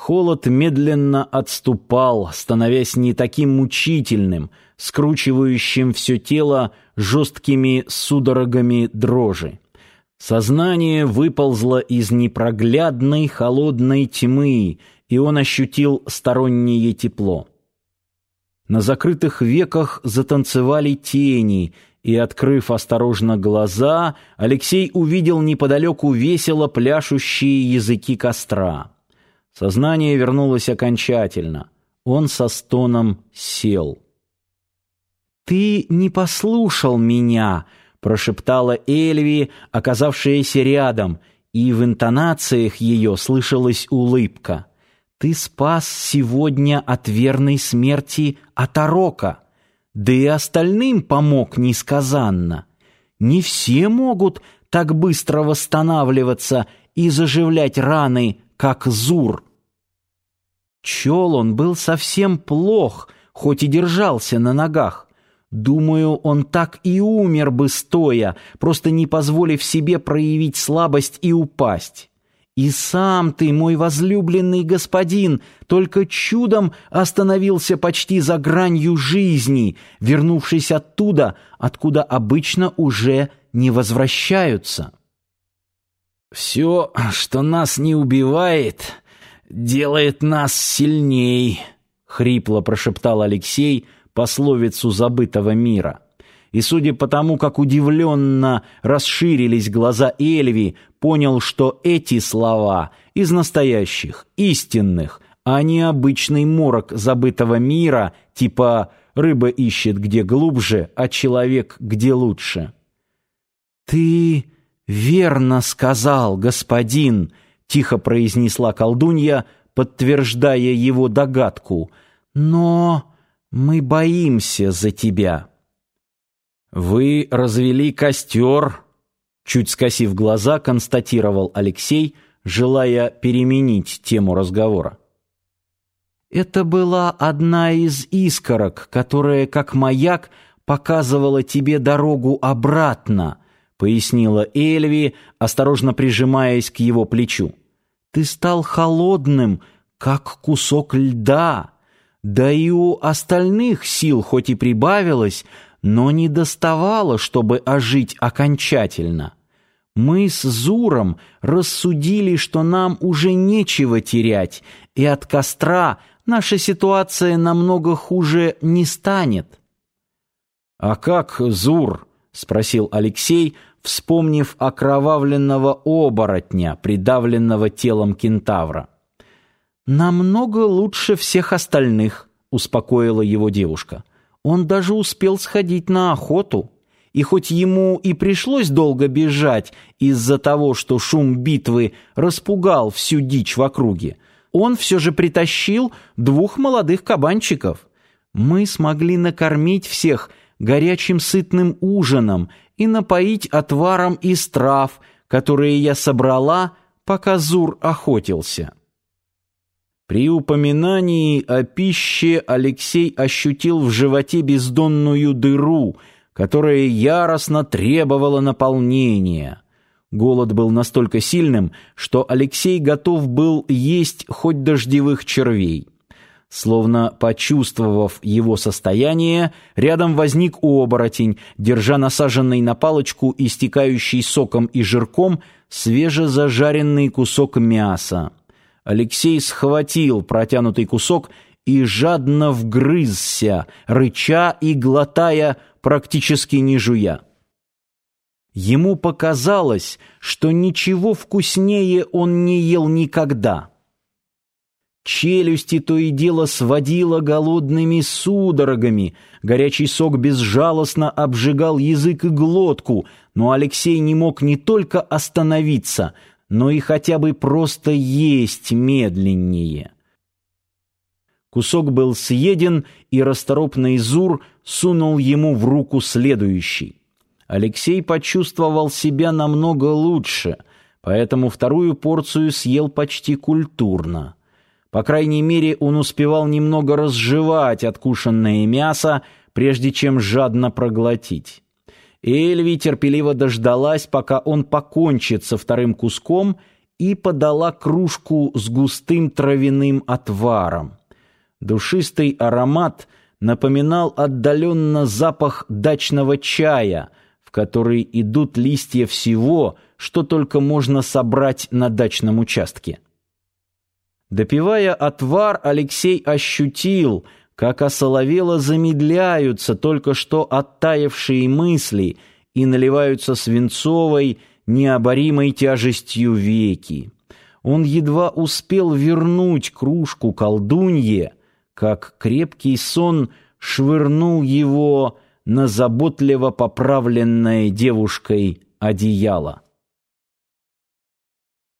Холод медленно отступал, становясь не таким мучительным, скручивающим все тело жесткими судорогами дрожи. Сознание выползло из непроглядной холодной тьмы, и он ощутил стороннее тепло. На закрытых веках затанцевали тени, и, открыв осторожно глаза, Алексей увидел неподалеку весело пляшущие языки костра. Сознание вернулось окончательно. Он со стоном сел. «Ты не послушал меня!» — прошептала Эльви, оказавшаяся рядом, и в интонациях ее слышалась улыбка. «Ты спас сегодня от верной смерти Атарока, да и остальным помог несказанно. Не все могут так быстро восстанавливаться и заживлять раны, как Зур». Чел он был совсем плох, хоть и держался на ногах. Думаю, он так и умер бы стоя, просто не позволив себе проявить слабость и упасть. И сам ты, мой возлюбленный господин, только чудом остановился почти за гранью жизни, вернувшись оттуда, откуда обычно уже не возвращаются. «Все, что нас не убивает, делает нас сильней», — хрипло прошептал Алексей, — пословицу забытого мира. И судя по тому, как удивленно расширились глаза Эльви, понял, что эти слова из настоящих, истинных, а не обычный морок забытого мира, типа «рыба ищет где глубже, а человек где лучше». «Ты верно сказал, господин», — тихо произнесла колдунья, подтверждая его догадку. «Но...» Мы боимся за тебя. Вы развели костер, чуть скосив глаза, констатировал Алексей, желая переменить тему разговора. Это была одна из искорок, которая, как маяк, показывала тебе дорогу обратно, пояснила Эльви, осторожно прижимаясь к его плечу. Ты стал холодным, как кусок льда. Да и у остальных сил хоть и прибавилось, но не доставало, чтобы ожить окончательно. Мы с Зуром рассудили, что нам уже нечего терять, и от костра наша ситуация намного хуже не станет. «А как Зур?» — спросил Алексей, вспомнив окровавленного оборотня, придавленного телом кентавра намного лучше всех остальных», — успокоила его девушка. «Он даже успел сходить на охоту. И хоть ему и пришлось долго бежать из-за того, что шум битвы распугал всю дичь в округе, он все же притащил двух молодых кабанчиков. Мы смогли накормить всех горячим сытным ужином и напоить отваром из трав, которые я собрала, пока Зур охотился». При упоминании о пище Алексей ощутил в животе бездонную дыру, которая яростно требовала наполнения. Голод был настолько сильным, что Алексей готов был есть хоть дождевых червей. Словно почувствовав его состояние, рядом возник оборотень, держа насаженный на палочку истекающий соком и жирком свежезажаренный кусок мяса. Алексей схватил протянутый кусок и жадно вгрызся, рыча и глотая, практически не жуя. Ему показалось, что ничего вкуснее он не ел никогда. Челюсти то и дело сводило голодными судорогами, горячий сок безжалостно обжигал язык и глотку, но Алексей не мог не только остановиться — но и хотя бы просто есть медленнее. Кусок был съеден, и расторопный Зур сунул ему в руку следующий. Алексей почувствовал себя намного лучше, поэтому вторую порцию съел почти культурно. По крайней мере, он успевал немного разжевать откушенное мясо, прежде чем жадно проглотить. Эльви терпеливо дождалась, пока он покончит со вторым куском, и подала кружку с густым травяным отваром. Душистый аромат напоминал отдаленно запах дачного чая, в который идут листья всего, что только можно собрать на дачном участке. Допивая отвар, Алексей ощутил, как осоловело замедляются только что оттаившие мысли и наливаются свинцовой, необоримой тяжестью веки. Он едва успел вернуть кружку колдунье, как крепкий сон швырнул его на заботливо поправленное девушкой одеяло.